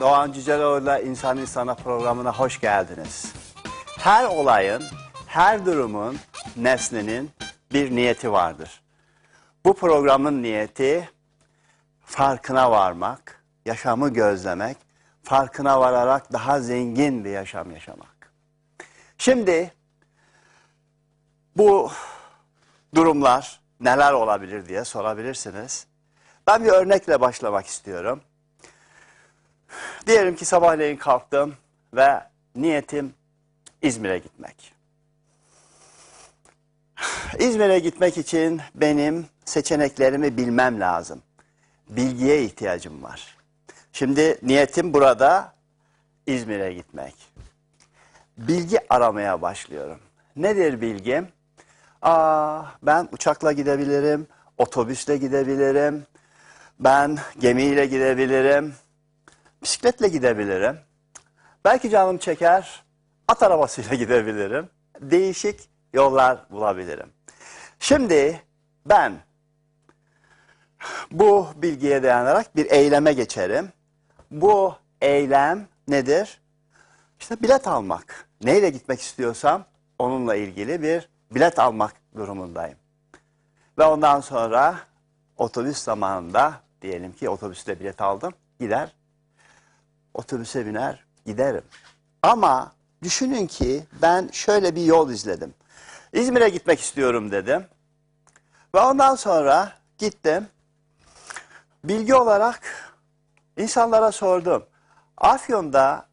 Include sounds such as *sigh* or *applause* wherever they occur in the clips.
Doğan Cüceloğlu'yla İnsan İnsana programına hoş geldiniz. Her olayın, her durumun, nesnenin bir niyeti vardır. Bu programın niyeti farkına varmak, yaşamı gözlemek, farkına vararak daha zengin bir yaşam yaşamak. Şimdi bu durumlar neler olabilir diye sorabilirsiniz. Ben bir örnekle başlamak istiyorum. Diyelim ki sabahleyin kalktım ve niyetim İzmir'e gitmek. İzmir'e gitmek için benim seçeneklerimi bilmem lazım. Bilgiye ihtiyacım var. Şimdi niyetim burada İzmir'e gitmek. Bilgi aramaya başlıyorum. Nedir bilgim? Aa, ben uçakla gidebilirim, otobüsle gidebilirim, ben gemiyle gidebilirim, bisikletle gidebilirim. Belki canım çeker, at arabasıyla *laughs* gidebilirim. Değişik yollar bulabilirim. Şimdi ben bu bilgiye dayanarak bir eyleme geçerim. Bu eylem nedir? İşte bilet almak. Neyle gitmek istiyorsam onunla ilgili bir bilet almak durumundayım. Ve ondan sonra otobüs zamanında diyelim ki otobüste bilet aldım. Gider otobüse biner giderim. Ama düşünün ki ben şöyle bir yol izledim. İzmir'e gitmek istiyorum dedim. Ve ondan sonra gittim. Bilgi olarak insanlara sordum. Afyon'da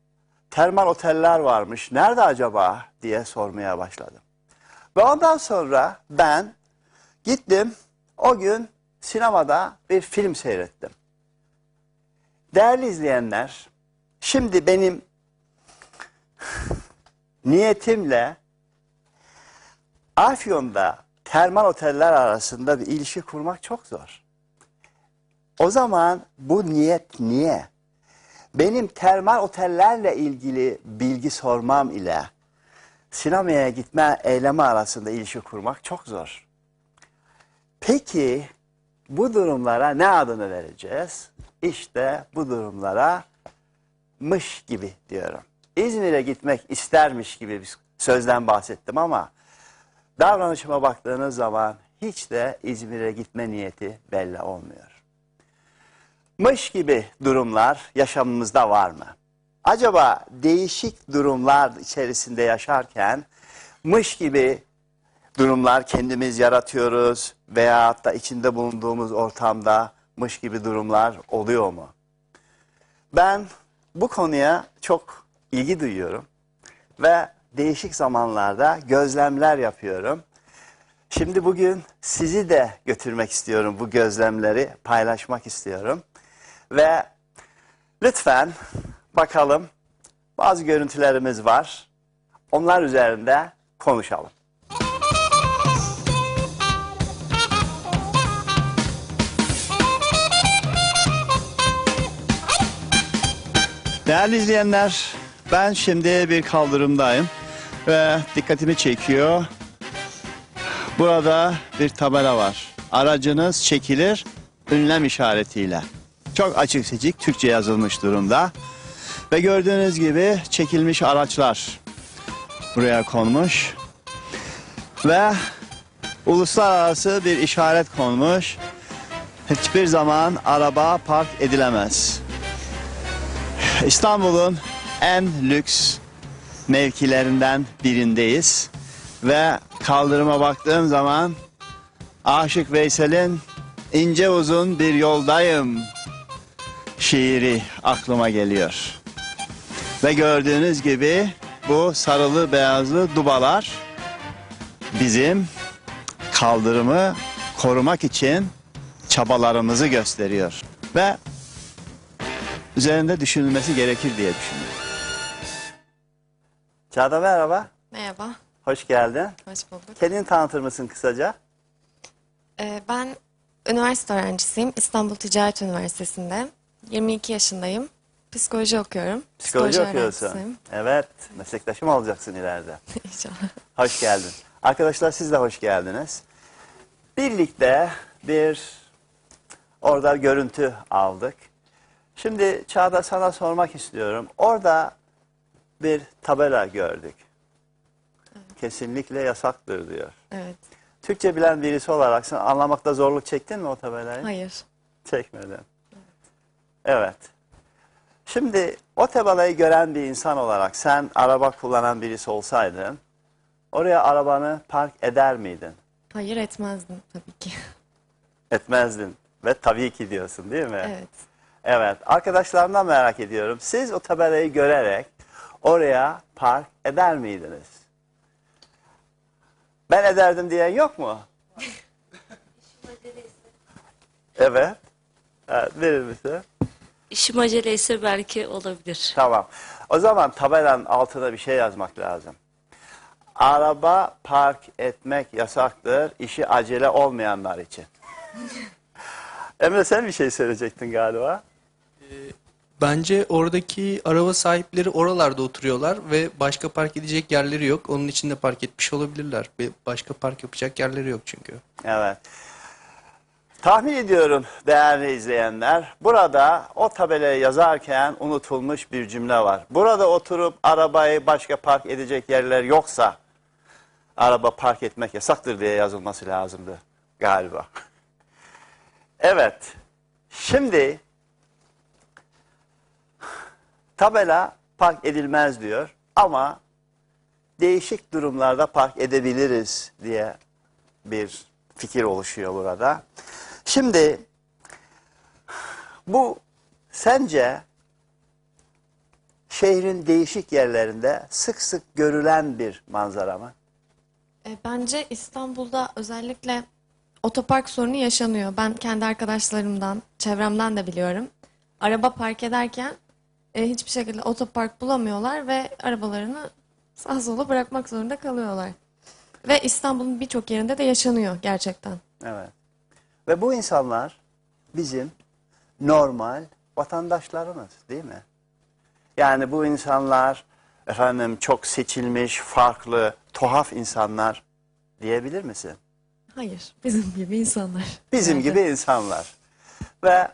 termal oteller varmış. Nerede acaba diye sormaya başladım. Ve ondan sonra ben gittim o gün sinemada bir film seyrettim. Değerli izleyenler, şimdi benim niyetimle Afyon'da termal oteller arasında bir ilişki kurmak çok zor. O zaman bu niyet niye? Benim termal otellerle ilgili bilgi sormam ile sinemaya gitme eylemi arasında ilişki kurmak çok zor. Peki bu durumlara ne adını vereceğiz? İşte bu durumlara mış gibi diyorum. İzmir'e gitmek istermiş gibi bir sözden bahsettim ama davranışıma baktığınız zaman hiç de İzmir'e gitme niyeti belli olmuyor. Mış gibi durumlar yaşamımızda var mı? Acaba değişik durumlar içerisinde yaşarken mış gibi durumlar kendimiz yaratıyoruz veya da içinde bulunduğumuz ortamda mış gibi durumlar oluyor mu? Ben bu konuya çok ilgi duyuyorum ve değişik zamanlarda gözlemler yapıyorum. Şimdi bugün sizi de götürmek istiyorum bu gözlemleri paylaşmak istiyorum. Ve lütfen bakalım bazı görüntülerimiz var. Onlar üzerinde konuşalım. Değerli izleyenler, ben şimdi bir kaldırımdayım ve dikkatimi çekiyor. Burada bir tabela var. Aracınız çekilir ünlem işaretiyle. Çok açık seçik Türkçe yazılmış durumda. Ve gördüğünüz gibi çekilmiş araçlar buraya konmuş. Ve uluslararası bir işaret konmuş. Hiçbir zaman araba park edilemez. İstanbul'un en lüks mevkilerinden birindeyiz. Ve kaldırıma baktığım zaman Aşık Veysel'in ince uzun bir yoldayım şiiri aklıma geliyor. Ve gördüğünüz gibi bu sarılı beyazlı dubalar bizim kaldırımı korumak için çabalarımızı gösteriyor. Ve üzerinde düşünülmesi gerekir diye düşünüyorum. Çağda merhaba, Merhaba, hoş geldin. hoş bulduk. Kendini tanıtır mısın kısaca? Ee, ben üniversite öğrencisiyim. İstanbul Ticaret Üniversitesi'nde. 22 yaşındayım. Psikoloji okuyorum. Psikoloji okuyorsun. öğrencisiyim. Evet, meslektaşım olacaksın ileride. *laughs* İnşallah. Hoş geldin. Arkadaşlar siz de hoş geldiniz. Birlikte bir orada görüntü aldık. Şimdi Çağda sana sormak istiyorum. Orada bir tabela gördük. Kesinlikle yasaktır diyor. Evet. Türkçe bilen birisi olarak sen anlamakta zorluk çektin mi o tabelayı? Hayır. Çekmedin. Evet. Şimdi o tabelayı gören bir insan olarak sen araba kullanan birisi olsaydın oraya arabanı park eder miydin? Hayır etmezdim tabii ki. Etmezdin. Ve tabii ki diyorsun değil mi? evet. Evet. Arkadaşlarımdan merak ediyorum. Siz o tabelayı görerek oraya park eder miydiniz? Ben ederdim diyen yok mu? evet. Evet, verir misin? İşim aceleyse belki olabilir. Tamam. O zaman tabelanın altına bir şey yazmak lazım. Araba park etmek yasaktır. işi acele olmayanlar için. *laughs* Emre sen bir şey söyleyecektin galiba. Bence oradaki araba sahipleri oralarda oturuyorlar ve başka park edecek yerleri yok. Onun için de park etmiş olabilirler. Ve başka park yapacak yerleri yok çünkü. Evet. Tahmin ediyorum değerli izleyenler, burada o tabelayı yazarken unutulmuş bir cümle var. Burada oturup arabayı başka park edecek yerler yoksa araba park etmek yasaktır diye yazılması lazımdı galiba. Evet. Şimdi tabela park edilmez diyor ama değişik durumlarda park edebiliriz diye bir fikir oluşuyor burada. Şimdi bu sence şehrin değişik yerlerinde sık sık görülen bir manzara mı? E, bence İstanbul'da özellikle otopark sorunu yaşanıyor. Ben kendi arkadaşlarımdan, çevremden de biliyorum. Araba park ederken e, hiçbir şekilde otopark bulamıyorlar ve arabalarını sağa sola bırakmak zorunda kalıyorlar. Ve İstanbul'un birçok yerinde de yaşanıyor gerçekten. Evet. Ve bu insanlar bizim normal vatandaşlarımız değil mi? Yani bu insanlar efendim çok seçilmiş, farklı, tuhaf insanlar diyebilir misin? Hayır, bizim gibi insanlar. Bizim Bence. gibi insanlar. Ve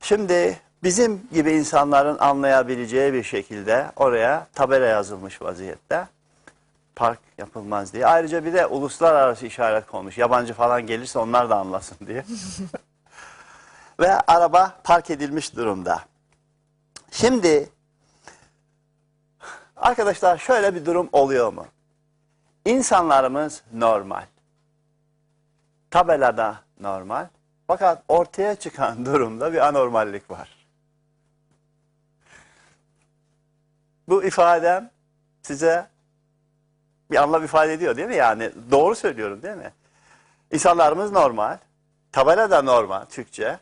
şimdi bizim gibi insanların anlayabileceği bir şekilde oraya tabela yazılmış vaziyette. Park yapılmaz diye. Ayrıca bir de uluslararası işaret konmuş. Yabancı falan gelirse onlar da anlasın diye. *laughs* Ve araba park edilmiş durumda. Şimdi arkadaşlar şöyle bir durum oluyor mu? İnsanlarımız normal tabelada normal. Fakat ortaya çıkan *laughs* durumda bir anormallik var. Bu ifadem size bir anlam ifade ediyor değil mi? Yani doğru söylüyorum değil mi? İnsanlarımız normal. Tabela da normal Türkçe.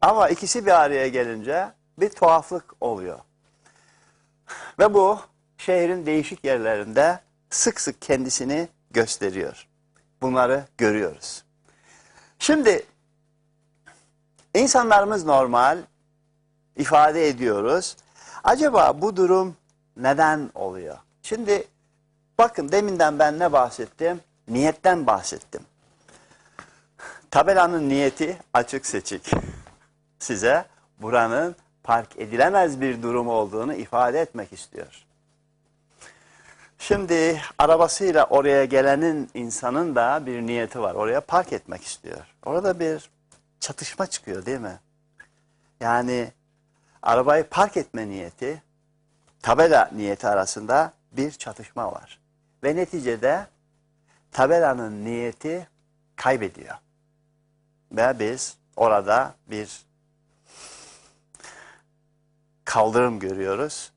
Ama ikisi bir araya gelince bir tuhaflık oluyor. Ve bu şehrin değişik yerlerinde sık sık kendisini gösteriyor. Bunları görüyoruz. Şimdi insanlarımız normal ifade ediyoruz. Acaba bu durum neden oluyor? Şimdi bakın deminden ben ne bahsettim? Niyetten bahsettim. Tabelanın niyeti açık seçik. *laughs* Size buranın park edilemez bir durum olduğunu ifade etmek istiyor. Şimdi arabasıyla oraya gelenin insanın da bir niyeti var. Oraya park etmek istiyor. Orada bir çatışma çıkıyor değil mi? Yani arabayı park etme niyeti, tabela niyeti arasında bir çatışma var. Ve neticede tabelanın niyeti kaybediyor. Ve biz orada bir kaldırım görüyoruz.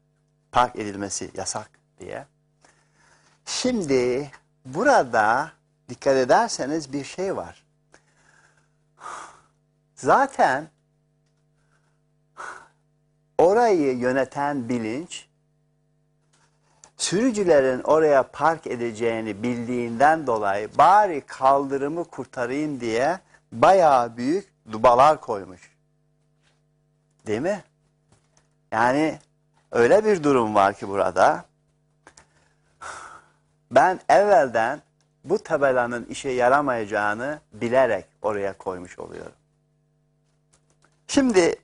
Park edilmesi yasak diye. Şimdi burada dikkat ederseniz bir şey var. Zaten orayı yöneten bilinç sürücülerin oraya park edeceğini bildiğinden dolayı bari kaldırımı kurtarayım diye bayağı büyük dubalar koymuş. Değil mi? Yani öyle bir durum var ki burada ben evvelden bu tabelanın işe yaramayacağını bilerek oraya koymuş oluyorum. Şimdi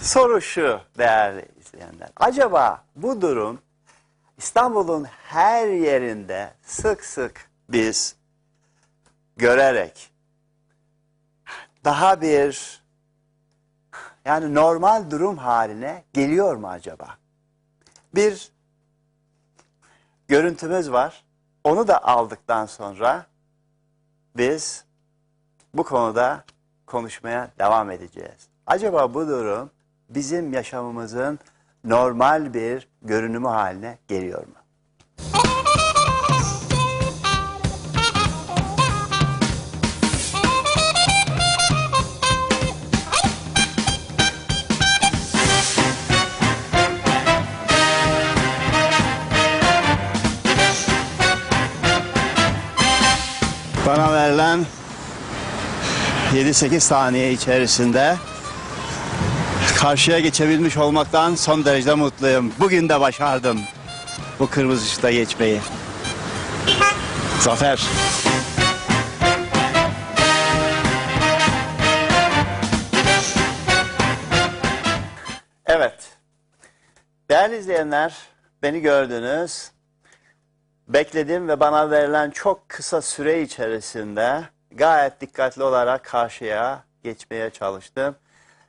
Soru şu değerli izleyenler. Acaba bu durum İstanbul'un her yerinde sık sık biz görerek daha bir yani normal durum haline geliyor mu acaba? Bir görüntümüz var. Onu da aldıktan sonra biz bu konuda konuşmaya devam edeceğiz. Acaba bu durum bizim yaşamımızın normal bir görünümü haline geliyor mu? Bana verilen 7-8 saniye içerisinde karşıya geçebilmiş olmaktan son derece mutluyum. Bugün de başardım bu kırmızı ışıkta geçmeyi. Zafer. Evet. Değerli izleyenler, beni gördünüz. Bekledim ve bana verilen çok kısa süre içerisinde gayet dikkatli olarak karşıya geçmeye çalıştım.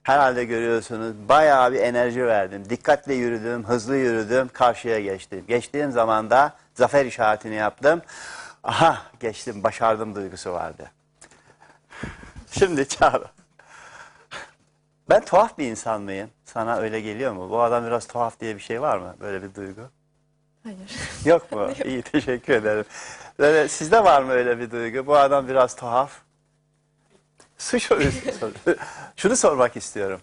Herhalde görüyorsunuz bayağı bir enerji verdim. Dikkatle yürüdüm, hızlı yürüdüm, karşıya geçtim. Geçtiğim zaman da zafer işaretini yaptım. Aha geçtim, başardım duygusu vardı. Şimdi Çağrı. Ben tuhaf bir insan mıyım? Sana öyle geliyor mu? Bu adam biraz tuhaf diye bir şey var mı? Böyle bir duygu. Hayır. Yok mu? *laughs* İyi teşekkür ederim. Böyle, sizde var mı öyle bir duygu? Bu adam biraz tuhaf. Şunu, *laughs* şunu sormak istiyorum.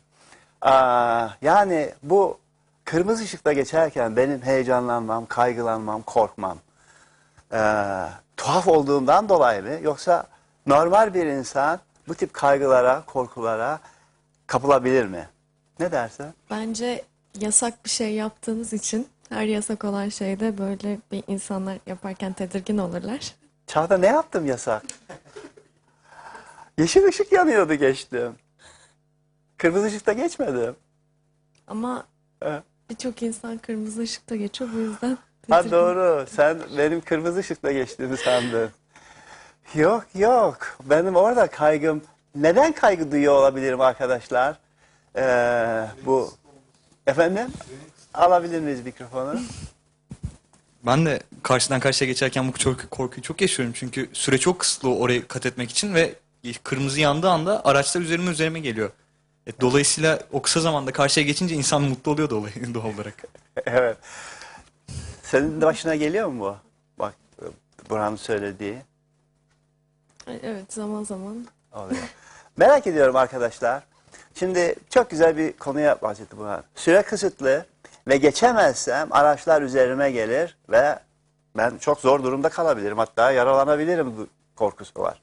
Aa, yani bu kırmızı ışıkta geçerken benim heyecanlanmam, kaygılanmam, korkmam ee, tuhaf olduğumdan dolayı mı? Yoksa normal bir insan bu tip kaygılara, korkulara kapılabilir mi? Ne dersin? Bence yasak bir şey yaptığınız için her yasak olan şeyde böyle bir insanlar yaparken tedirgin olurlar. Çağda ne yaptım yasak? Yeşil ışık yanıyordu geçtim. Kırmızı ışıkta geçmedim. Ama birçok insan kırmızı ışıkta geçiyor bu yüzden Ha tedirgin. doğru. Sen benim kırmızı ışıkta geçtiğimi sandın. Yok yok. Benim orada kaygım. Neden kaygı duyuyor olabilirim arkadaşlar? Ee, bu efendim alabilir miyiz mikrofonu? *laughs* Ben de karşıdan karşıya geçerken bu çok, korkuyu çok yaşıyorum. Çünkü süre çok kısıtlı orayı kat etmek için ve kırmızı yandığı anda araçlar üzerime üzerime geliyor. E, dolayısıyla o kısa zamanda karşıya geçince insan mutlu oluyor dolayı, *laughs* doğal olarak. evet. Senin de başına geliyor mu bu? Bak Burhan'ın söylediği. Ay, Evet zaman zaman. Oluyor. Merak ediyorum arkadaşlar. Şimdi çok güzel bir konuya bahsetti Burhan. Süre kısıtlı ve geçemezsem araçlar üzerime gelir ve ben çok zor durumda kalabilirim. Hatta yaralanabilirim korkusu var.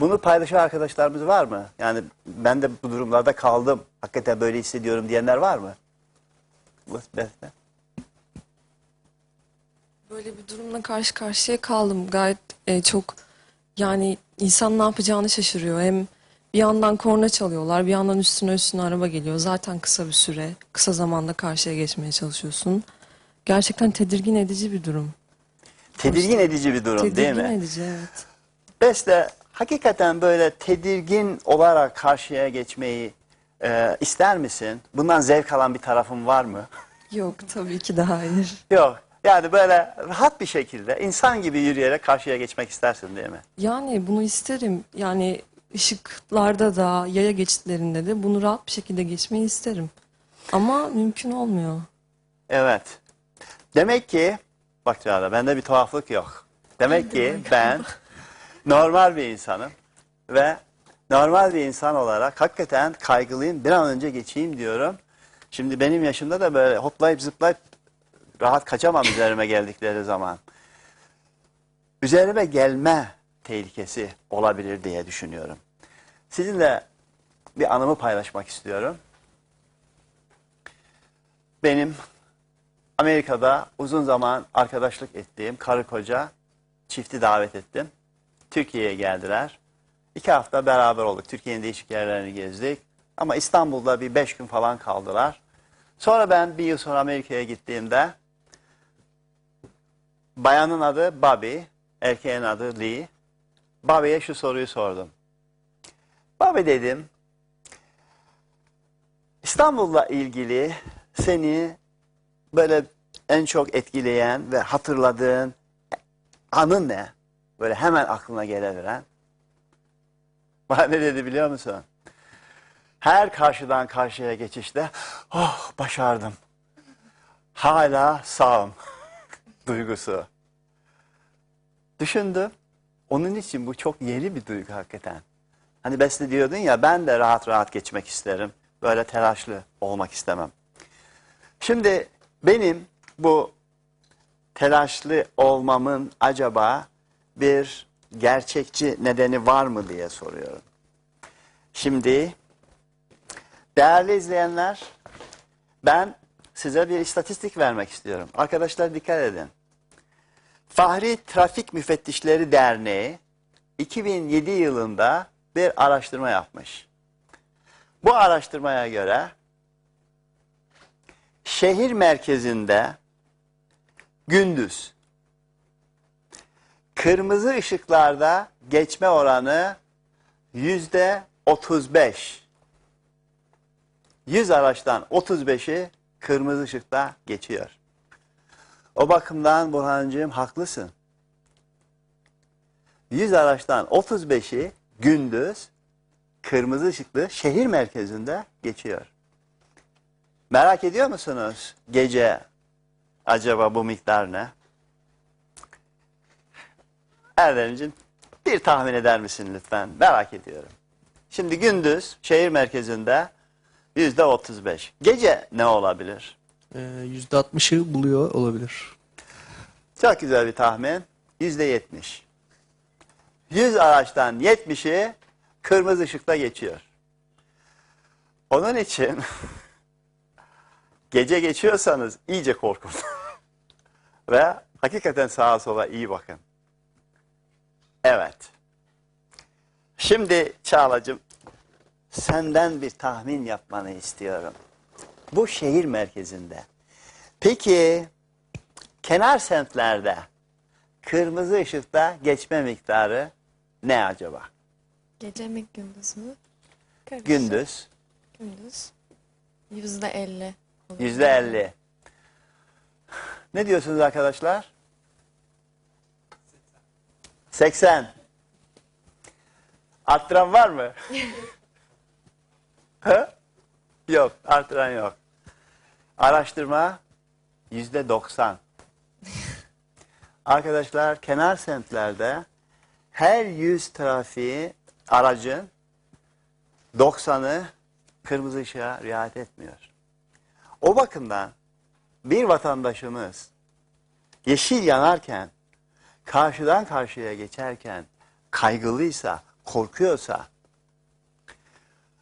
Bunu paylaşan arkadaşlarımız var mı? Yani ben de bu durumlarda kaldım. Hakikaten böyle hissediyorum diyenler var mı? Böyle bir durumla karşı karşıya kaldım. Gayet e, çok yani insan ne yapacağını şaşırıyor. Hem bir yandan korna çalıyorlar, bir yandan üstüne üstüne araba geliyor. Zaten kısa bir süre, kısa zamanda karşıya geçmeye çalışıyorsun. Gerçekten tedirgin edici bir durum. Tedirgin edici bir durum tedirgin değil mi? edici evet. Beste hakikaten böyle tedirgin olarak karşıya geçmeyi e, ister misin? Bundan zevk alan bir tarafın var mı? *laughs* Yok tabii ki de hayır. Yok. Yani böyle rahat bir şekilde insan gibi yürüyerek karşıya geçmek istersin değil mi? Yani bunu isterim. Yani ışıklarda da, yaya geçitlerinde de bunu rahat bir şekilde geçmeyi isterim. Ama mümkün olmuyor. Evet. Demek ki bak Çağla bende bir tuhaflık yok. Demek ki ben normal bir insanım ve normal bir insan olarak hakikaten kaygılıyım. Bir an önce geçeyim diyorum. Şimdi benim yaşımda da böyle hoplayıp zıplayıp rahat kaçamam üzerime geldikleri zaman. Üzerime gelme tehlikesi olabilir diye düşünüyorum. Sizinle bir anımı paylaşmak istiyorum. Benim Amerika'da uzun zaman arkadaşlık ettiğim karı koca çifti davet ettim. Türkiye'ye geldiler. İki hafta beraber olduk. Türkiye'nin değişik yerlerini gezdik. Ama İstanbul'da bir beş gün falan kaldılar. Sonra ben bir yıl sonra Amerika'ya gittiğimde bayanın adı Bobby, erkeğin adı Lee. Bobby'ye şu soruyu sordum. Bobby dedim, İstanbul'la ilgili seni böyle en çok etkileyen ve hatırladığın anın ne? Böyle hemen aklına gelebilen. Bana ne dedi biliyor musun? Her karşıdan karşıya geçişte oh başardım. Hala sağım *laughs* duygusu. Düşündüm. Onun için bu çok yeni bir duygu hakikaten. Hani Besle diyordun ya ben de rahat rahat geçmek isterim. Böyle telaşlı olmak istemem. Şimdi benim bu telaşlı olmamın acaba bir gerçekçi nedeni var mı diye soruyorum. Şimdi değerli izleyenler ben size bir istatistik vermek istiyorum. Arkadaşlar dikkat edin. Fahri Trafik Müfettişleri Derneği 2007 yılında bir araştırma yapmış. Bu araştırmaya göre şehir merkezinde gündüz kırmızı ışıklarda geçme oranı yüzde 35. 100 araçtan 35'i kırmızı ışıkta geçiyor. O bakımdan Burhancığım haklısın. 100 araçtan 35'i gündüz kırmızı ışıklı şehir merkezinde geçiyor. Merak ediyor musunuz gece acaba bu miktar ne? Erdemciğim bir tahmin eder misin lütfen? Merak ediyorum. Şimdi gündüz şehir merkezinde yüzde 35. Gece ne olabilir? Ee, %60'ı buluyor olabilir. Çok güzel bir tahmin. Yüzde 70. 100 araçtan 70'i kırmızı ışıkta geçiyor. Onun için *laughs* gece geçiyorsanız iyice korkun. *laughs* Ve hakikaten sağa sola iyi bakın. Evet. Şimdi Çağla'cığım senden bir tahmin yapmanı istiyorum. Bu şehir merkezinde. Peki kenar semtlerde kırmızı ışıkta geçme miktarı ne acaba? Gece mi gündüz mü? Karışık. Gündüz Gündüz. Yüzde elli. yüzde elli. Ne diyorsunuz arkadaşlar? 80. Arttıran var mı? *laughs* Yok, arttıran yok. Araştırma yüzde 90. Arkadaşlar kenar semtlerde her 100 trafiği aracın 90'ı kırmızı ışığa riayet etmiyor. O bakımdan bir vatandaşımız yeşil yanarken, karşıdan karşıya geçerken kaygılıysa, korkuyorsa,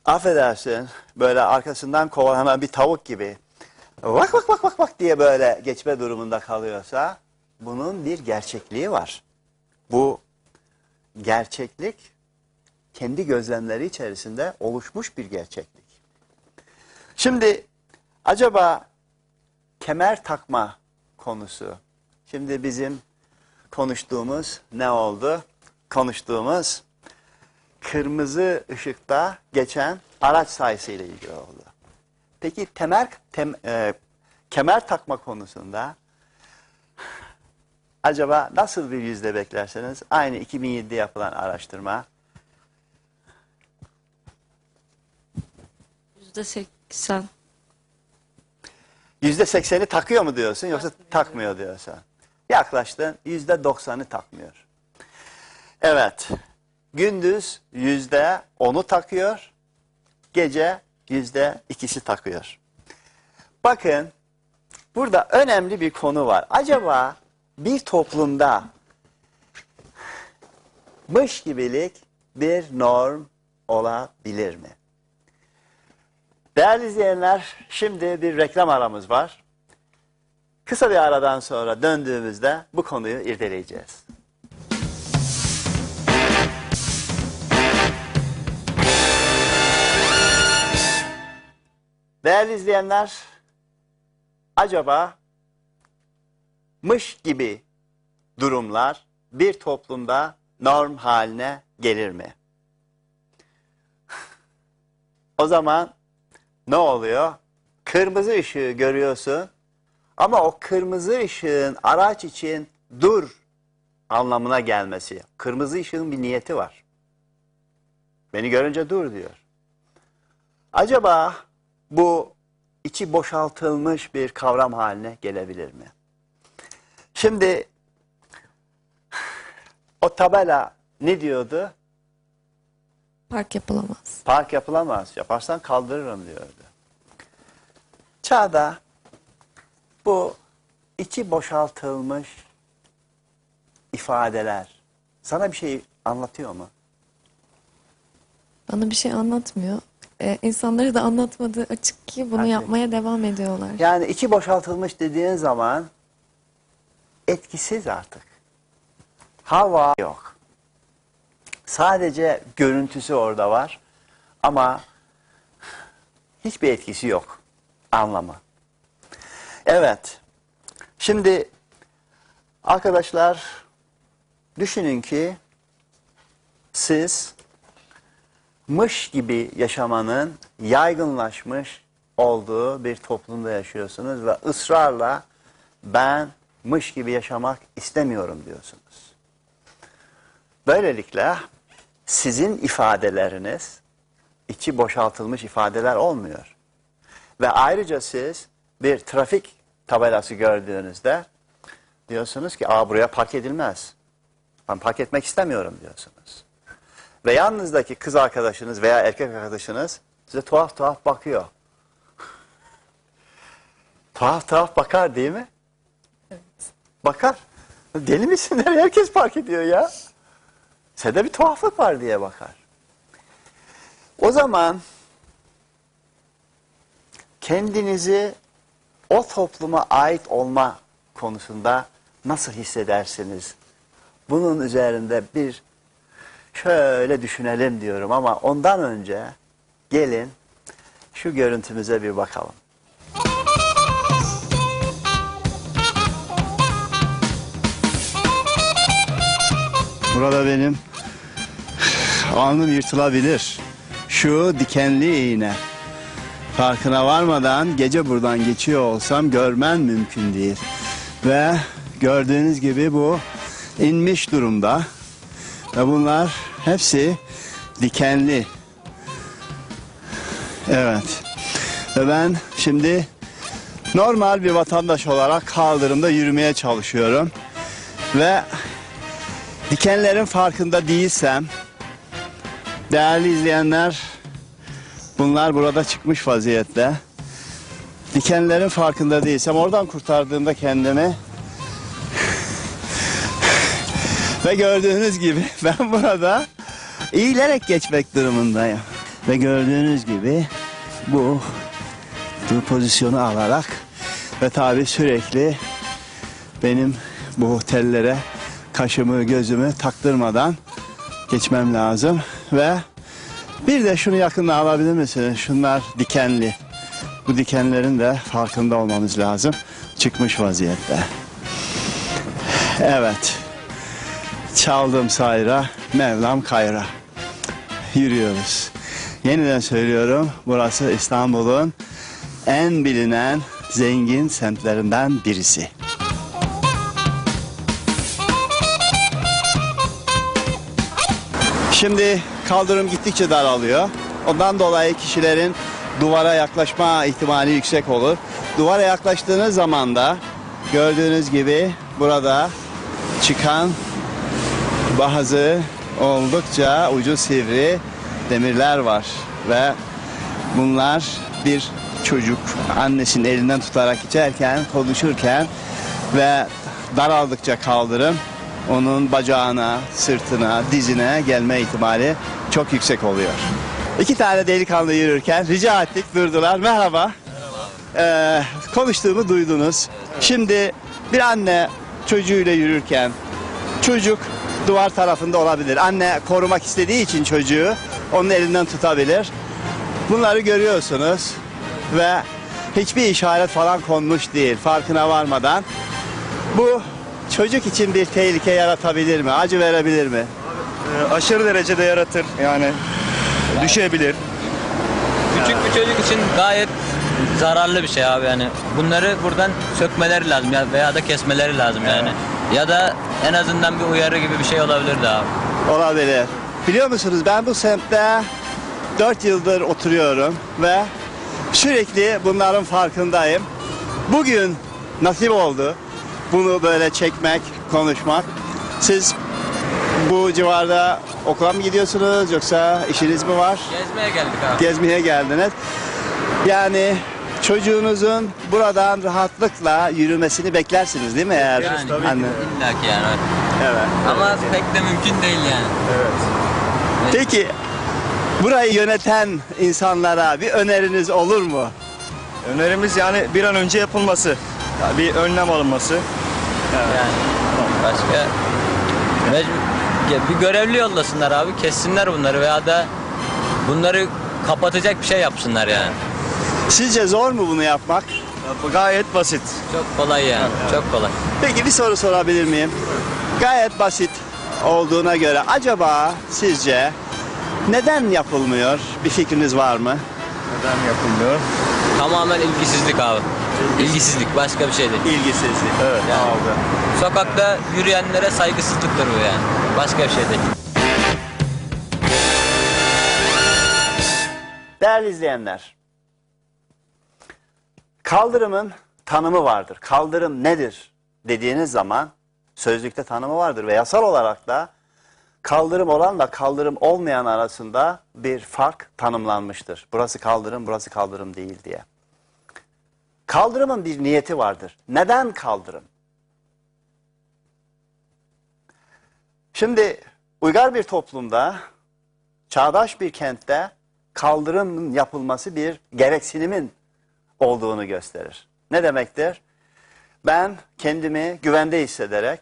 affedersin böyle arkasından kovalanan bir tavuk gibi vak vak vak vak vak diye böyle geçme durumunda kalıyorsa bunun bir gerçekliği var. Bu gerçeklik kendi gözlemleri içerisinde oluşmuş bir gerçeklik. Şimdi acaba kemer takma konusu. Şimdi bizim konuştuğumuz ne oldu? Konuştuğumuz kırmızı ışıkta geçen araç sayısı ile ilgili oldu. Peki temel tem, e, kemer takma konusunda acaba nasıl bir yüzde beklerseniz aynı 2007'de yapılan araştırma Yüzde seksen. Yüzde sekseni takıyor mu diyorsun yoksa takmıyor diyorsun? Yaklaştın yüzde doksanı takmıyor. Evet. Gündüz yüzde onu takıyor. Gece yüzde ikisi takıyor. Bakın burada önemli bir konu var. Acaba bir toplumda mış gibilik bir norm olabilir mi? Değerli izleyenler, şimdi bir reklam aramız var. Kısa bir aradan sonra döndüğümüzde bu konuyu irdeleyeceğiz. Değerli izleyenler, acaba mış gibi durumlar bir toplumda norm haline gelir mi? *laughs* O zaman ne oluyor? Kırmızı ışığı görüyorsun ama o kırmızı ışığın araç için dur anlamına gelmesi. Kırmızı ışığın bir niyeti var. Beni görünce dur diyor. Acaba bu içi boşaltılmış bir kavram haline gelebilir mi? Şimdi o tabela ne diyordu? Park yapılamaz. Park yapılamaz. Yaparsan kaldırırım diyordu. Çağda bu içi boşaltılmış ifadeler sana bir şey anlatıyor mu? Bana bir şey anlatmıyor. Ee, insanları da anlatmadığı açık ki bunu Açık. yapmaya devam ediyorlar. Yani içi boşaltılmış dediğin zaman etkisiz artık. Hava yok. Sadece görüntüsü orada var ama hiçbir etkisi yok anlamı. Evet. Şimdi arkadaşlar düşünün ki siz mış gibi yaşamanın yaygınlaşmış olduğu bir toplumda yaşıyorsunuz ve ısrarla ben mış gibi yaşamak istemiyorum diyorsunuz. Böylelikle sizin ifadeleriniz içi boşaltılmış ifadeler olmuyor. Ve ayrıca siz bir trafik tabelası gördüğünüzde diyorsunuz ki Aa, buraya park edilmez. Ben park etmek istemiyorum diyorsunuz. Ve yanınızdaki kız arkadaşınız veya erkek arkadaşınız size tuhaf tuhaf bakıyor. *laughs* tuhaf tuhaf bakar değil mi? Bakar. Deli misin? *laughs* Herkes park ediyor ya. Sende bir tuhaflık var diye bakar. O zaman kendinizi o topluma ait olma konusunda nasıl hissedersiniz? Bunun üzerinde bir şöyle düşünelim diyorum ama ondan önce gelin şu görüntümüze bir bakalım. Burada benim *sighs* alnım yırtılabilir. Şu dikenli iğne. Farkına varmadan gece buradan geçiyor olsam görmen mümkün değil. Ve gördüğünüz gibi bu inmiş durumda. Ve bunlar hepsi dikenli. Evet. Ve ben şimdi normal bir vatandaş olarak kaldırımda yürümeye çalışıyorum. Ve dikenlerin farkında değilsem değerli izleyenler bunlar burada çıkmış vaziyette. Dikenlerin farkında değilsem oradan kurtardığımda kendimi ve gördüğünüz gibi *laughs* ben burada eğilerek geçmek durumundayım. Ve gördüğünüz gibi bu bu pozisyonu alarak ve tabi sürekli benim bu tellere kaşımı gözümü taktırmadan geçmem lazım ve bir de şunu yakından alabilir misiniz? Şunlar dikenli. Bu dikenlerin de farkında olmamız lazım. Çıkmış vaziyette. Evet. Çaldım sayra, Mevlam kayra. Yürüyoruz. Yeniden söylüyorum. Burası İstanbul'un en bilinen zengin semtlerinden birisi. Şimdi kaldırım gittikçe daralıyor. Ondan dolayı kişilerin duvara yaklaşma ihtimali yüksek olur. Duvara yaklaştığınız zaman da gördüğünüz gibi burada çıkan bazı oldukça ucu sivri demirler var ve bunlar bir çocuk annesinin elinden tutarak içerken konuşurken ve daraldıkça kaldırım onun bacağına, sırtına, dizine gelme ihtimali çok yüksek oluyor. İki tane delikanlı yürürken rica ettik durdular. Merhaba. Ee, konuştuğumu duydunuz. Şimdi bir anne çocuğuyla yürürken çocuk duvar tarafında olabilir. Anne korumak istediği için çocuğu onun elinden tutabilir. Bunları görüyorsunuz. ve hiçbir işaret falan konmuş değil farkına varmadan. Bu çocuk için bir tehlike yaratabilir mi? Acı verebilir mi? Ee, aşırı derecede yaratır yani düşebilir. Küçük bir çocuk için gayet zararlı bir şey abi yani. Bunları buradan sökmeleri lazım ya veya da kesmeleri lazım yani. Ya da en azından bir uyarı gibi bir şey olabilirdi abi. Olabilir. Biliyor musunuz ben bu semtte 4 yıldır oturuyorum ve sürekli bunların farkındayım. Bugün nasip oldu bunu böyle çekmek, konuşmak. Siz bu civarda okula mı gidiyorsunuz yoksa işiniz mi var? Gezmeye geldik abi. Gezmeye geldiniz. Yani çocuğunuzun buradan rahatlıkla yürümesini beklersiniz değil mi eğer? Yani Anne. illa ki yani. evet. Evet. Ama pek de mümkün değil yani. Peki burayı yöneten insanlara bir öneriniz olur mu? Önerimiz yani bir an önce yapılması. Yani bir önlem alınması. Yani başka mecbur ya bir görevli yollasınlar abi kessinler bunları veya da bunları kapatacak bir şey yapsınlar yani. Sizce zor mu bunu yapmak? Gayet basit. Çok kolay yani. Çok kolay. Peki bir soru sorabilir miyim? Gayet basit olduğuna göre acaba sizce neden yapılmıyor? Bir fikriniz var mı? Neden yapılmıyor? Tamamen ilgisizlik abi. İlgisizlik başka bir şey değil. İlgisizlik. Evet. Yani sokakta yürüyenlere saygısızlıktır bu yani. Başka bir şey değil. Değerli izleyenler, kaldırımın tanımı vardır. Kaldırım nedir dediğiniz zaman sözlükte tanımı vardır ve yasal olarak da kaldırım olanla kaldırım olmayan arasında bir fark tanımlanmıştır. Burası kaldırım, burası kaldırım değil diye. Kaldırımın bir niyeti vardır. Neden kaldırım? Şimdi uygar bir toplumda çağdaş bir kentte kaldırımın yapılması bir gereksinimin olduğunu gösterir. Ne demektir? Ben kendimi güvende hissederek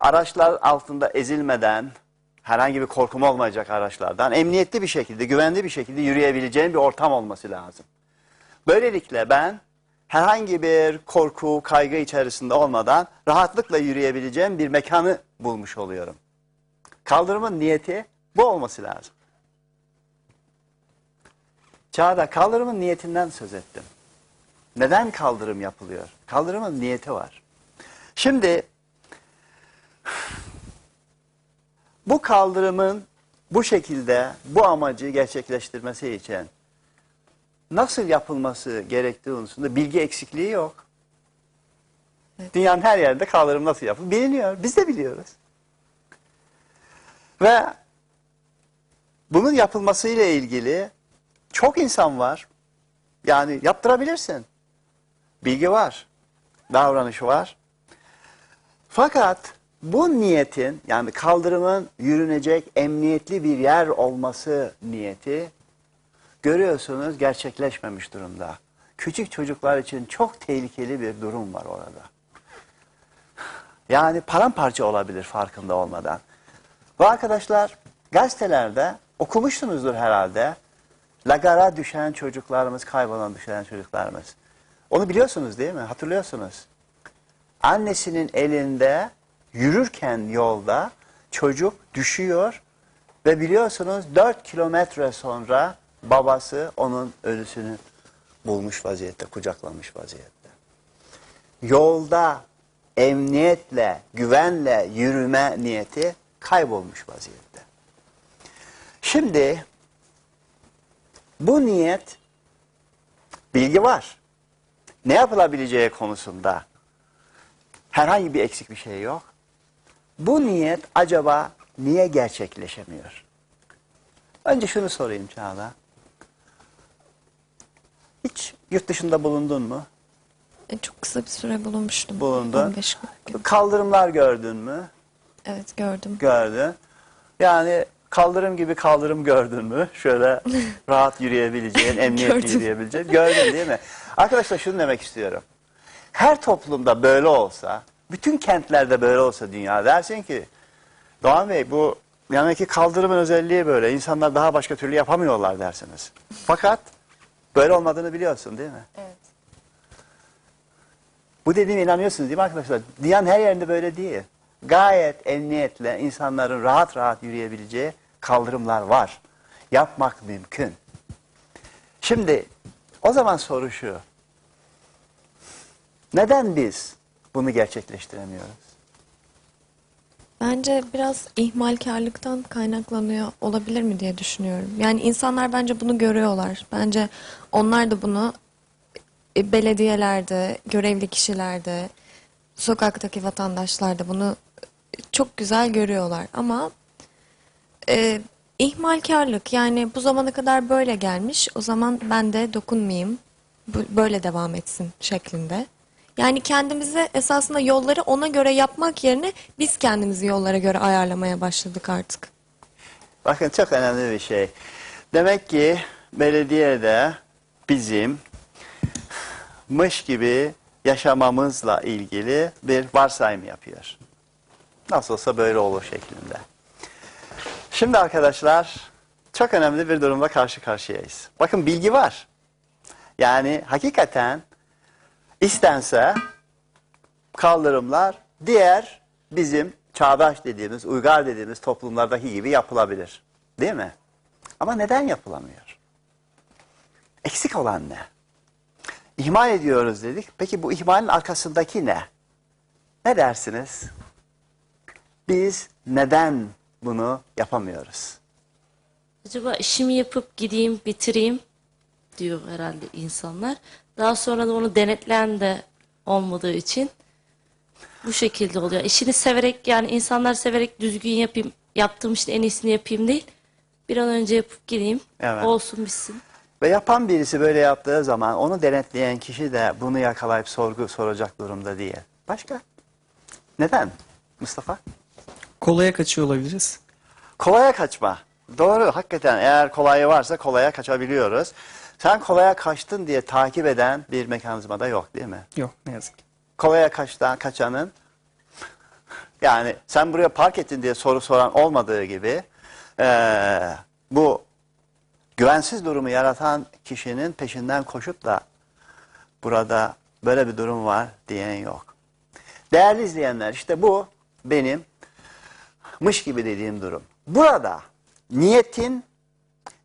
araçlar altında ezilmeden herhangi bir korkum olmayacak araçlardan emniyetli bir şekilde, güvenli bir şekilde yürüyebileceğim bir ortam olması lazım. Böylelikle ben herhangi bir korku, kaygı içerisinde olmadan rahatlıkla yürüyebileceğim bir mekanı bulmuş oluyorum. Kaldırımın niyeti bu olması lazım. Çağda kaldırımın niyetinden söz ettim. Neden kaldırım yapılıyor? Kaldırımın niyeti var. Şimdi bu kaldırımın bu şekilde bu amacı gerçekleştirmesi için nasıl yapılması gerektiği konusunda bilgi eksikliği yok. Dünyanın her yerinde kaldırım nasıl yapılır biliniyor. Biz de biliyoruz. Ve bunun yapılmasıyla ilgili çok insan var. Yani yaptırabilirsin. Bilgi var. Davranışı var. Fakat bu niyetin yani kaldırımın yürünecek emniyetli bir yer olması niyeti görüyorsunuz gerçekleşmemiş durumda. Küçük çocuklar için çok tehlikeli bir durum var orada. Yani paramparça olabilir farkında olmadan. Bu arkadaşlar gazetelerde okumuşsunuzdur herhalde. Lagara düşen çocuklarımız, kaybolan düşen çocuklarımız. Onu biliyorsunuz değil mi? Hatırlıyorsunuz. Annesinin elinde yürürken yolda çocuk düşüyor ve biliyorsunuz 4 kilometre sonra babası onun ölüsünü bulmuş vaziyette, kucaklamış vaziyette. Yolda emniyetle, güvenle yürüme niyeti kaybolmuş vaziyette. Şimdi bu niyet bilgi var. Ne yapılabileceği konusunda herhangi bir eksik bir şey yok. Bu niyet acaba niye gerçekleşemiyor? Önce şunu sorayım Çağla. Hiç yurt dışında bulundun mu? Çok kısa bir süre bulunmuştum. Bulundun. 15 gün. Kaldırımlar gördün mü? Evet gördüm. Gördün. Yani kaldırım gibi kaldırım gördün mü? Şöyle *laughs* rahat yürüyebileceğin, *laughs* emniyetli yürüyebileceğin. Gördün değil mi? Arkadaşlar şunu demek istiyorum. Her toplumda böyle olsa, bütün kentlerde böyle olsa dünya dersin ki Doğan Bey bu yanındaki kaldırımın özelliği böyle. İnsanlar daha başka türlü yapamıyorlar dersiniz. Fakat Böyle olmadığını biliyorsun değil mi? Evet. Bu dediğime inanıyorsunuz değil mi arkadaşlar? Dünyanın her yerinde böyle değil. Gayet emniyetle insanların rahat rahat yürüyebileceği kaldırımlar var. Yapmak mümkün. Şimdi o zaman soru şu. Neden biz bunu gerçekleştiremiyoruz? Bence biraz ihmalkarlıktan kaynaklanıyor olabilir mi diye düşünüyorum. Yani insanlar bence bunu görüyorlar. Bence onlar da bunu e, belediyelerde, görevli kişilerde, sokaktaki vatandaşlar da bunu çok güzel görüyorlar. Ama e, ihmalkarlık yani bu zamana kadar böyle gelmiş. O zaman ben de dokunmayayım. Böyle devam etsin şeklinde. Yani kendimize esasında yolları ona göre yapmak yerine biz kendimizi yollara göre ayarlamaya başladık artık. Bakın çok önemli bir şey. Demek ki belediyede bizim mış gibi yaşamamızla ilgili bir varsayım yapıyor. Nasıl olsa böyle olur şeklinde. Şimdi arkadaşlar çok önemli bir durumla karşı karşıyayız. Bakın bilgi var. Yani hakikaten istense kaldırımlar diğer bizim çağdaş dediğimiz, uygar dediğimiz toplumlardaki gibi yapılabilir. Değil mi? Ama neden yapılamıyor? Eksik olan ne? İhmal ediyoruz dedik. Peki bu ihmalin arkasındaki ne? Ne dersiniz? Biz neden bunu yapamıyoruz? Acaba işimi yapıp gideyim, bitireyim diyor herhalde insanlar. Daha sonra da onu denetleyen de olmadığı için bu şekilde oluyor. İşini severek yani insanlar severek düzgün yapayım, yaptığım işte en iyisini yapayım değil. Bir an önce yapıp gideyim. Evet. Olsun bitsin. Ve yapan birisi böyle yaptığı zaman onu denetleyen kişi de bunu yakalayıp sorgu soracak durumda değil. Başka? Neden Mustafa? Kolaya kaçıyor olabiliriz. Kolaya kaçma. Doğru hakikaten eğer kolayı varsa kolaya kaçabiliyoruz. Sen kolaya kaçtın diye takip eden bir mekanizma da yok değil mi? Yok ne yazık ki. Kolaya kaçtan kaçanın yani sen buraya park ettin diye soru soran olmadığı gibi eee, bu güvensiz durumu yaratan kişinin peşinden koşup da burada böyle bir durum var diyen yok. Değerli izleyenler işte bu benim mış gibi dediğim durum. Burada niyetin,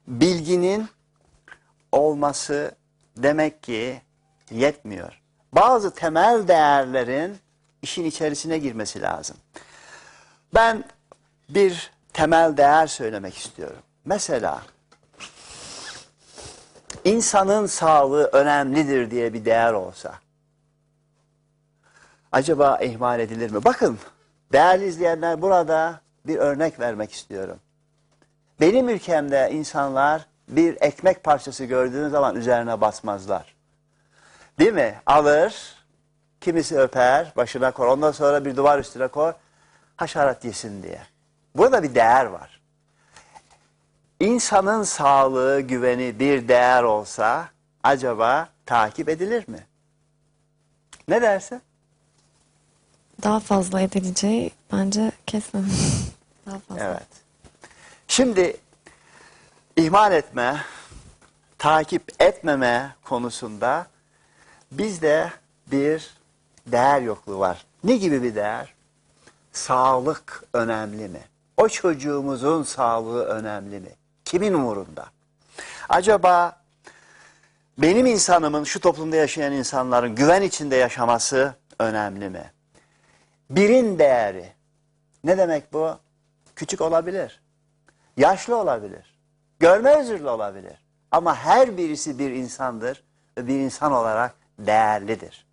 bilginin olması demek ki yetmiyor. Bazı temel değerlerin işin içerisine girmesi lazım. Ben bir temel değer söylemek istiyorum. Mesela insanın sağlığı önemlidir diye bir değer olsa acaba ihmal edilir mi? Bakın değerli izleyenler burada bir örnek vermek istiyorum. Benim ülkemde insanlar bir ekmek parçası gördüğü zaman üzerine basmazlar. Değil mi? Alır, kimisi öper, başına koy, ondan sonra bir duvar üstüne koy, haşerat yesin diye. Burada bir değer var. İnsanın sağlığı, güveni bir değer olsa acaba takip edilir mi? Ne dersin? Daha fazla edileceği bence kesin. *laughs* Daha fazla. Evet. Şimdi ihmal etme, takip etmeme konusunda bizde bir değer yokluğu var. Ne gibi bir değer? Sağlık önemli mi? O çocuğumuzun sağlığı önemli mi? Kimin umurunda? Acaba benim insanımın, şu toplumda yaşayan insanların güven içinde yaşaması önemli mi? Birin değeri. Ne demek bu? Küçük olabilir. Yaşlı olabilir. Görme özürlü olabilir. Ama her birisi bir insandır ve bir insan olarak değerlidir.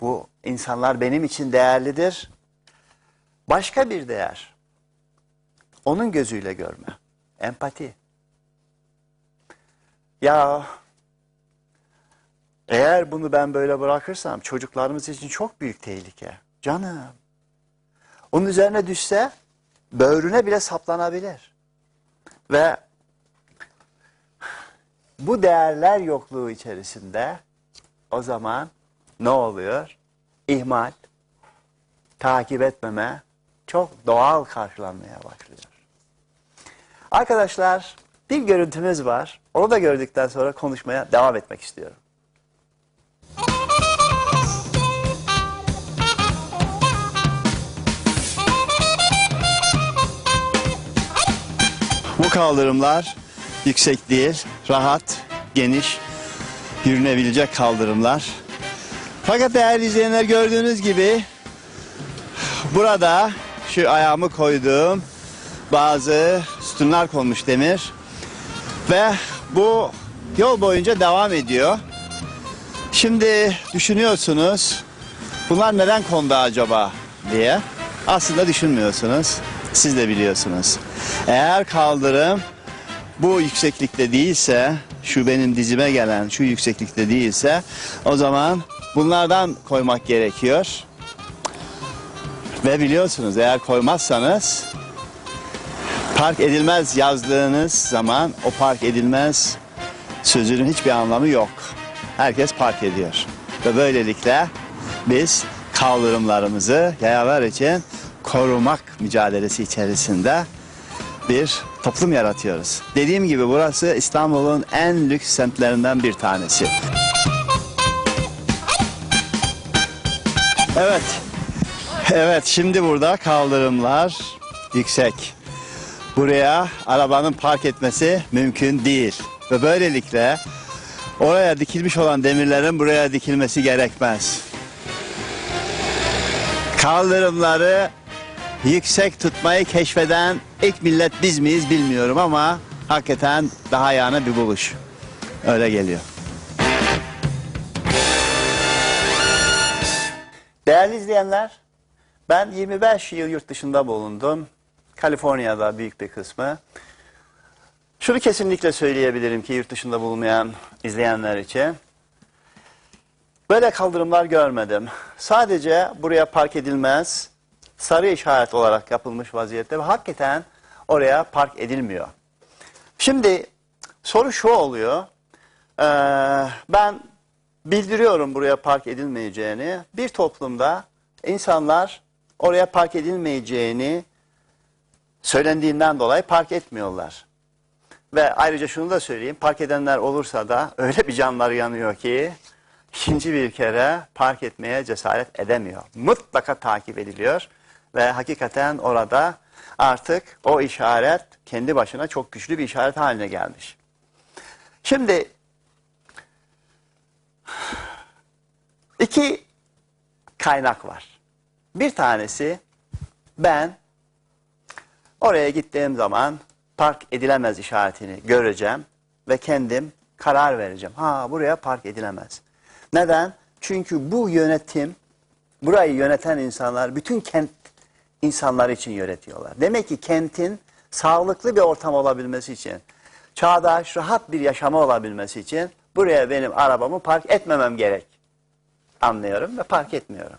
Bu insanlar benim için değerlidir. Başka bir değer. Onun gözüyle görme. Empati. Ya eğer bunu ben böyle bırakırsam çocuklarımız için çok büyük tehlike. Canım. Onun üzerine düşse böğrüne bile saplanabilir. Ve bu değerler yokluğu içerisinde o zaman ne oluyor? İhmal, takip etmeme çok doğal karşılanmaya başlıyor. Arkadaşlar Bir görüntümüz var. Onu da gördükten sonra konuşmaya devam etmek istiyorum. Bu kaldırımlar yüksek değil, rahat, geniş, yürünebilecek kaldırımlar. Fakat değerli izleyenler gördüğünüz gibi burada şu ayağımı koyduğum bazı sütunlar konmuş demir ve bu yol boyunca devam ediyor. Şimdi düşünüyorsunuz bunlar neden kondu acaba diye. Aslında düşünmüyorsunuz. Siz de biliyorsunuz. Eğer kaldırım bu yükseklikte değilse, şu benim dizime gelen şu yükseklikte değilse o zaman bunlardan koymak gerekiyor. Ve biliyorsunuz eğer koymazsanız park edilmez yazdığınız zaman o park edilmez sözünün hiçbir anlamı yok. Herkes park ediyor. Ve böylelikle biz kaldırımlarımızı yayalar için korumak mücadelesi içerisinde bir toplum yaratıyoruz. Dediğim gibi burası İstanbul'un en lüks semtlerinden bir tanesi. Evet. Evet şimdi burada kaldırımlar yüksek. Buraya arabanın park etmesi mümkün değil. Ve böylelikle oraya dikilmiş olan demirlerin buraya dikilmesi gerekmez. Kaldırımları yüksek tutmayı keşfeden ilk millet biz miyiz bilmiyorum ama hakikaten daha yana bir buluş. Öyle geliyor. Değerli izleyenler, ben 25 yıl yurt dışında bulundum. Kaliforniya'da büyük bir kısmı. Şunu kesinlikle söyleyebilirim ki yurt dışında bulunmayan izleyenler için. Böyle kaldırımlar görmedim. Sadece buraya park edilmez, sarı işaret olarak yapılmış vaziyette ve hakikaten oraya park edilmiyor. Şimdi soru şu oluyor. Ee, ben bildiriyorum buraya park edilmeyeceğini. Bir toplumda insanlar oraya park edilmeyeceğini söylendiğinden dolayı park etmiyorlar. Ve ayrıca şunu da söyleyeyim. Park edenler olursa da *laughs* öyle bir canları yanıyor ki ikinci bir kere park etmeye cesaret edemiyor. Mutlaka takip ediliyor ve hakikaten orada artık o işaret kendi başına çok güçlü bir işaret haline gelmiş. Şimdi iki kaynak var. Bir tanesi ben oraya gittiğim zaman park edilemez işaretini göreceğim ve kendim karar vereceğim. Ha buraya park edilemez. Neden? Çünkü bu yönetim, burayı yöneten insanlar bütün kent insanları için yönetiyorlar. Demek ki kentin sağlıklı bir ortam olabilmesi için, çağdaş, rahat bir yaşama olabilmesi için buraya benim arabamı park etmemem gerek. Anlıyorum ve park etmiyorum.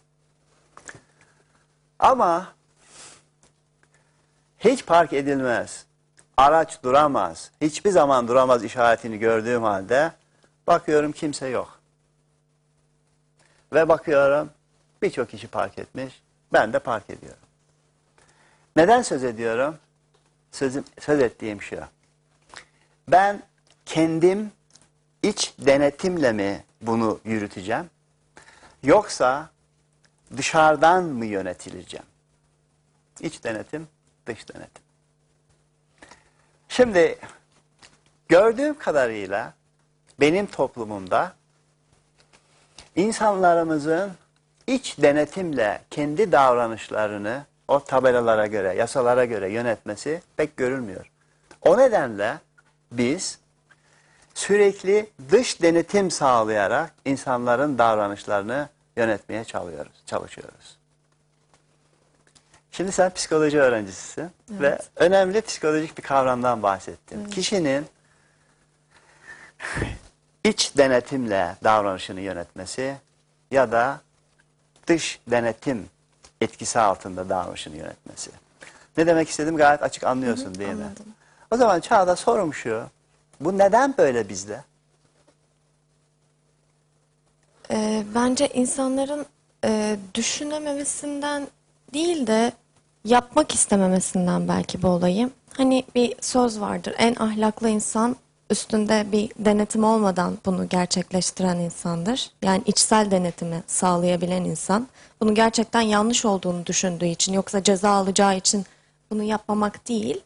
Ama hiç park edilmez, araç duramaz, hiçbir zaman duramaz işaretini gördüğüm halde bakıyorum kimse yok. Ve bakıyorum birçok kişi park etmiş, ben de park ediyorum. Neden söz ediyorum? Sözüm, söz ettiğim şu. Ben kendim iç denetimle mi bunu yürüteceğim? Yoksa dışarıdan mı yönetileceğim? İç denetim, dış denetim. Şimdi gördüğüm kadarıyla benim toplumumda insanlarımızın iç denetimle kendi davranışlarını o tabelalara göre, yasalara göre yönetmesi pek görülmüyor. O nedenle biz sürekli dış denetim sağlayarak insanların davranışlarını yönetmeye çalışıyoruz. çalışıyoruz. Şimdi sen psikoloji öğrencisisin ve önemli psikolojik bir kavramdan bahsettin. Kişinin iç denetimle davranışını yönetmesi ya da dış denetim etkisi altında davranışını yönetmesi. Ne demek istedim gayet açık anlıyorsun değil mi? anladım. O zaman Çağda sorum şu. Bu neden böyle bizde? Ee, bence insanların e, düşünememesinden değil de yapmak istememesinden belki bu olayı. Hani bir söz vardır. En ahlaklı insan üstünde bir denetim olmadan bunu gerçekleştiren insandır. Yani içsel denetimi sağlayabilen insan. Bunu gerçekten yanlış olduğunu düşündüğü için yoksa ceza alacağı için bunu yapmamak değil.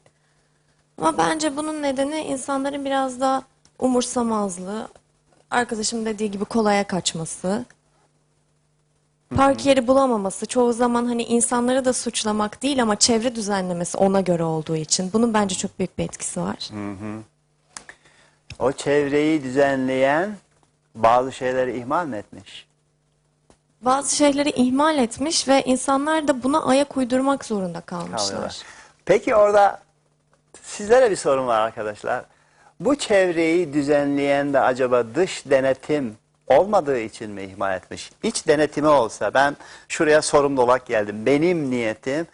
Ama bence bunun nedeni insanların biraz da umursamazlığı, arkadaşım dediği gibi kolaya kaçması, park yeri bulamaması, çoğu zaman hani insanları da suçlamak değil ama çevre düzenlemesi ona göre olduğu için. Bunun bence çok büyük bir etkisi var. O çevreyi düzenleyen bazı şeyleri ihmal mi etmiş? Bazı şeyleri ihmal etmiş ve insanlar da buna ayak uydurmak zorunda kalmışlar. Kalıyorlar. Peki orada sizlere bir sorum var arkadaşlar. Bu çevreyi düzenleyen de acaba dış denetim olmadığı için mi ihmal etmiş? İç denetimi olsa ben şuraya sorumlu olarak geldim. Benim niyetim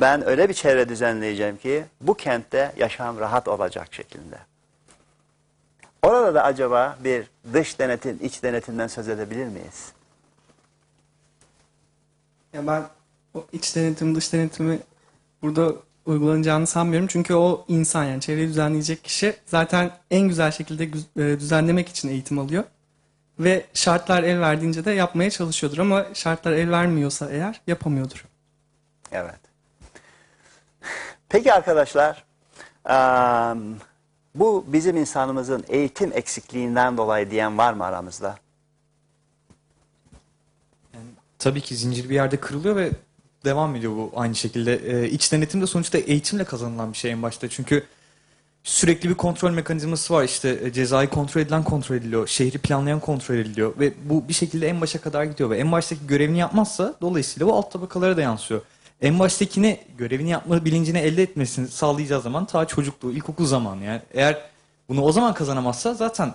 ben öyle bir çevre düzenleyeceğim ki bu kentte yaşam rahat olacak şekilde. Orada da acaba bir dış denetim, iç denetimden söz edebilir miyiz? Ya ben o iç denetim, dış denetimi burada uygulanacağını sanmıyorum. Çünkü o insan yani çevreyi düzenleyecek kişi zaten en güzel şekilde e, düzenlemek için eğitim alıyor. Ve şartlar el verdiğince de yapmaya çalışıyordur ama şartlar el vermiyorsa eğer yapamıyordur. Evet. Peki arkadaşlar, eee, bu bizim insanımızın eğitim eksikliğinden dolayı diyen var mı aramızda? Tabii ki zincir bir yerde kırılıyor ve devam ediyor bu aynı şekilde. Ee, iç denetim de sonuçta eğitimle kazanılan bir şey en başta. Çünkü sürekli bir kontrol mekanizması var. İşte e, cezayı kontrol edilen kontrol ediliyor. Şehri planlayan kontrol ediliyor. Ve bu bir şekilde en başa kadar gidiyor. Ve en baştaki görevini yapmazsa dolayısıyla bu alt tabakalara da yansıyor. En baştakini görevini yapma bilincini elde etmesini sağlayacağı zaman ta çocukluğu, ilkokul zamanı yani. Eğer bunu o zaman kazanamazsa zaten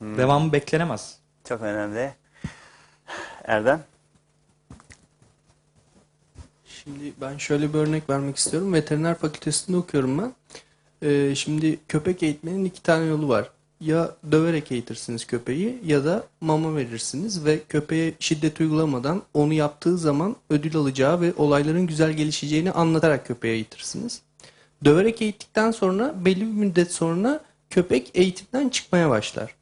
devamı beklenemez. Çok önemli. Erdem? Şimdi ben şöyle bir örnek vermek istiyorum. Veteriner fakültesinde okuyorum ben. Ee, şimdi köpek eğitmenin iki tane yolu var. Ya döverek eğitirsiniz köpeği ya da mama verirsiniz ve köpeğe şiddet uygulamadan onu yaptığı zaman ödül alacağı ve olayların güzel gelişeceğini anlatarak köpeğe eğitirsiniz. Döverek eğittikten sonra belli bir müddet sonra köpek eğitimden çıkmaya başlar.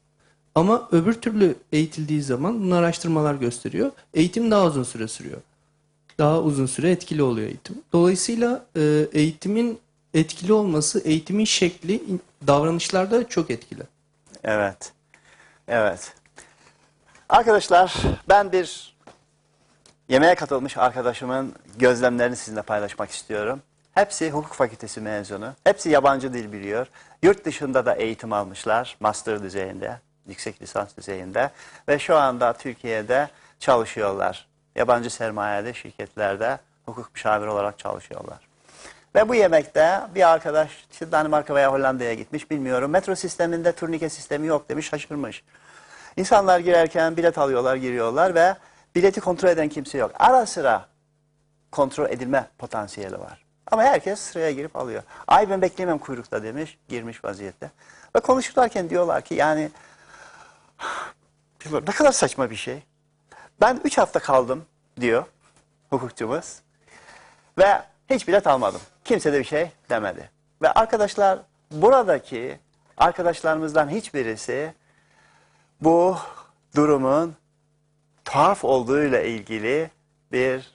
Ama öbür türlü eğitildiği zaman bunu araştırmalar gösteriyor. Eğitim daha uzun süre sürüyor daha uzun süre etkili oluyor eğitim. Dolayısıyla e, eğitimin etkili olması, eğitimin şekli davranışlarda çok etkili. Evet. Evet. Arkadaşlar ben bir yemeğe katılmış arkadaşımın gözlemlerini sizinle paylaşmak istiyorum. Hepsi hukuk fakültesi mezunu. Hepsi yabancı dil biliyor. Yurt dışında da eğitim almışlar. Master düzeyinde, yüksek lisans düzeyinde. Ve şu anda Türkiye'de çalışıyorlar. Yabancı sermayeli şirketlerde hukuk müşaviri olarak çalışıyorlar. Ve bu yemekte bir arkadaş işte Danimarka veya Hollanda'ya gitmiş bilmiyorum. Metro sisteminde turnike sistemi yok demiş şaşırmış. İnsanlar girerken bilet alıyorlar giriyorlar ve bileti kontrol eden kimse yok. Ara sıra kontrol edilme potansiyeli var. Ama herkes sıraya girip alıyor. Ay ben bekleyemem kuyrukta demiş girmiş vaziyette. Ve konuşurlarken diyorlar ki yani ne kadar saçma bir şey. Ben 3 hafta kaldım diyor hukukçumuz. Ve hiç bilet almadım. Kimse de bir şey demedi. Ve arkadaşlar buradaki arkadaşlarımızdan hiçbirisi bu durumun tuhaf olduğuyla ilgili bir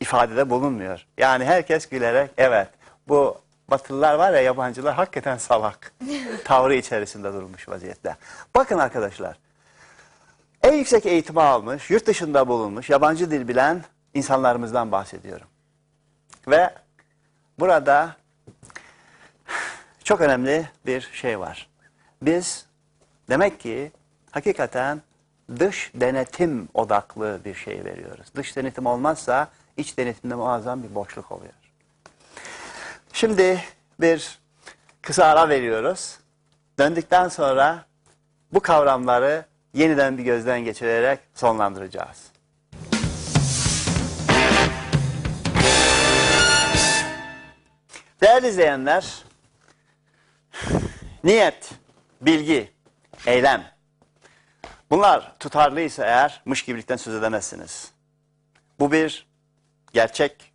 ifadede bulunmuyor. Yani herkes gülerek evet bu Batılılar var ya yabancılar hakikaten salak *laughs* tavrı içerisinde durmuş vaziyette. Bakın arkadaşlar en yüksek eğitimi almış, yurt dışında bulunmuş, yabancı dil bilen insanlarımızdan bahsediyorum. Ve burada çok önemli bir şey var. Biz demek ki hakikaten dış denetim odaklı bir şey veriyoruz. Dış denetim olmazsa iç denetimde muazzam bir boşluk oluyor. Şimdi bir kısa ara veriyoruz. Döndükten sonra bu kavramları yeniden bir gözden geçirerek sonlandıracağız. Değerli izleyenler, niyet, bilgi, eylem. Bunlar tutarlıysa eğer mışgibilikten söz edemezsiniz. Bu bir gerçek,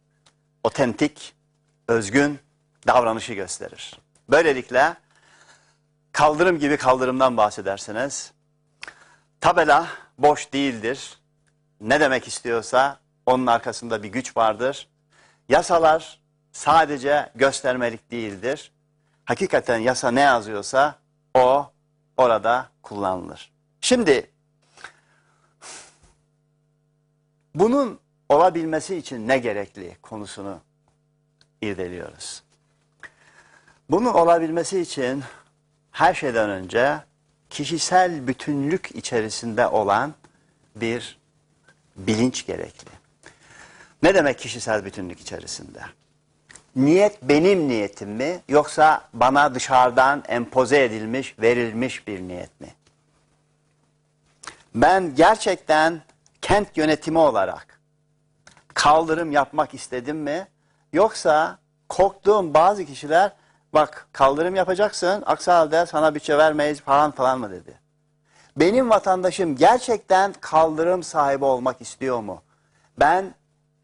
otentik, özgün, davranışı gösterir. Böylelikle kaldırım gibi kaldırımdan bahsedersiniz. Tabela boş değildir. Ne demek istiyorsa onun arkasında bir güç vardır. Yasalar sadece göstermelik değildir. Hakikaten yasa ne yazıyorsa o orada kullanılır. Şimdi bunun olabilmesi için ne gerekli konusunu irdeliyoruz. Bunun olabilmesi için her şeyden önce kişisel bütünlük içerisinde olan bir bilinç gerekli. Ne demek kişisel bütünlük içerisinde? Niyet benim niyetim mi yoksa bana dışarıdan empoze edilmiş, verilmiş bir niyet mi? Ben gerçekten kent yönetimi olarak kaldırım yapmak istedim mi? Yoksa korktuğum bazı kişiler bak kaldırım yapacaksın aksi halde sana bütçe vermeyiz falan falan mı dedi. Benim vatandaşım gerçekten kaldırım sahibi olmak istiyor mu? Ben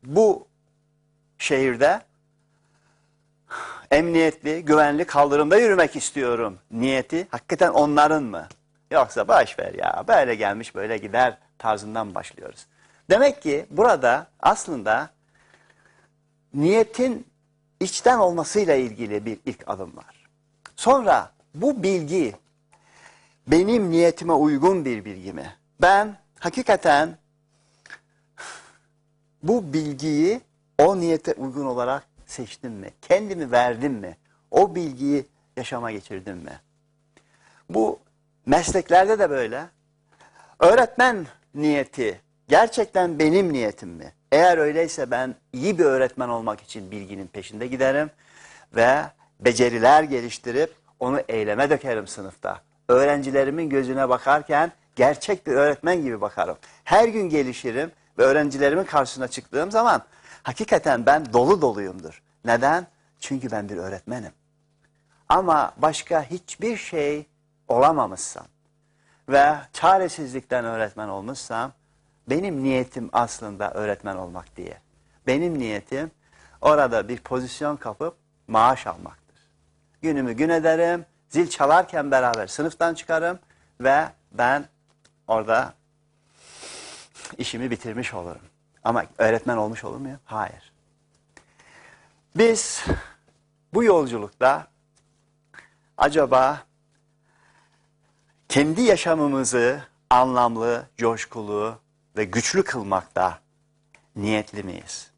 bu şehirde emniyetli, güvenli kaldırımda yürümek istiyorum. Niyeti hakikaten onların mı? Yoksa baş ver ya böyle gelmiş böyle gider tarzından başlıyoruz. Demek ki burada aslında niyetin içten olmasıyla ilgili bir ilk adım var. Sonra bu bilgi benim niyetime uygun bir bilgi mi? Ben hakikaten bu bilgiyi o niyete uygun olarak seçtim mi? Kendimi verdim mi? O bilgiyi yaşama geçirdim mi? Bu mesleklerde de böyle. Öğretmen niyeti gerçekten benim niyetim mi? Eğer öyleyse ben iyi bir öğretmen olmak için bilginin peşinde giderim ve beceriler geliştirip onu eyleme dökerim sınıfta. Öğrencilerimin gözüne bakarken gerçek bir öğretmen gibi bakarım. Her gün gelişirim ve öğrencilerimin karşısına çıktığım zaman hakikaten ben dolu doluyumdur. Neden? Çünkü ben bir öğretmenim. Ama başka hiçbir şey olamamışsam ve çaresizlikten öğretmen olmuşsam benim niyetim aslında öğretmen olmak diye. Benim niyetim orada bir pozisyon kapıp maaş almaktır. Günümü gün ederim, zil çalarken beraber sınıftan çıkarım ve ben orada işimi bitirmiş olurum. Ama öğretmen olmuş olur muyum? Hayır. Biz bu yolculukta acaba kendi yaşamımızı anlamlı, coşkulu ve güçlü kılmakta niyetli miyiz?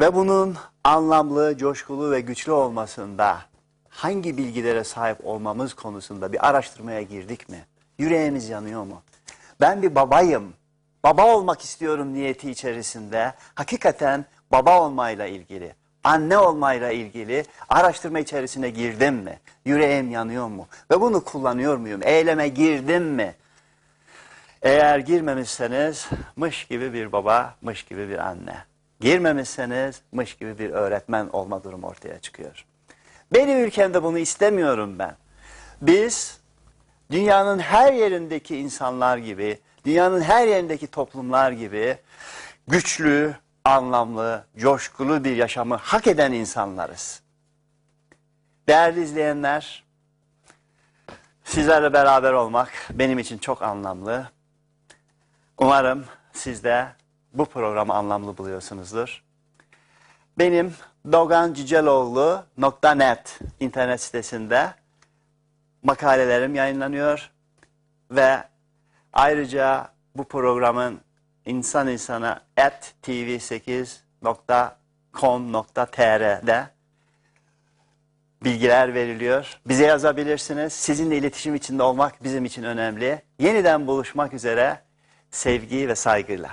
Ve bunun anlamlı, coşkulu ve güçlü olmasında hangi bilgilere sahip olmamız konusunda bir araştırmaya girdik mi? Yüreğimiz yanıyor mu? Ben bir babayım, baba olmak istiyorum niyeti içerisinde hakikaten baba olmayla ilgili, anne olmayla ilgili araştırma içerisine girdim mi? Yüreğim yanıyor mu? Ve bunu kullanıyor muyum? Eyleme girdim mi? Eğer girmemişseniz mış gibi bir baba, mış gibi bir anne. Girmemişseniz mış gibi bir öğretmen olma durumu ortaya çıkıyor. Benim ülkemde bunu istemiyorum ben. Biz dünyanın her yerindeki insanlar gibi, dünyanın her yerindeki toplumlar gibi güçlü, anlamlı, coşkulu bir yaşamı hak eden insanlarız. Değerli izleyenler, sizlerle beraber olmak benim için çok anlamlı. Umarım siz de bu programı anlamlı buluyorsunuzdur. Benim doganciceloğlu.net internet sitesinde makalelerim yayınlanıyor ve ayrıca bu programın insan insana at tv8.com.tr'de bilgiler veriliyor. Bize yazabilirsiniz. Sizinle iletişim içinde olmak bizim için önemli. Yeniden buluşmak üzere sevgi ve saygıyla.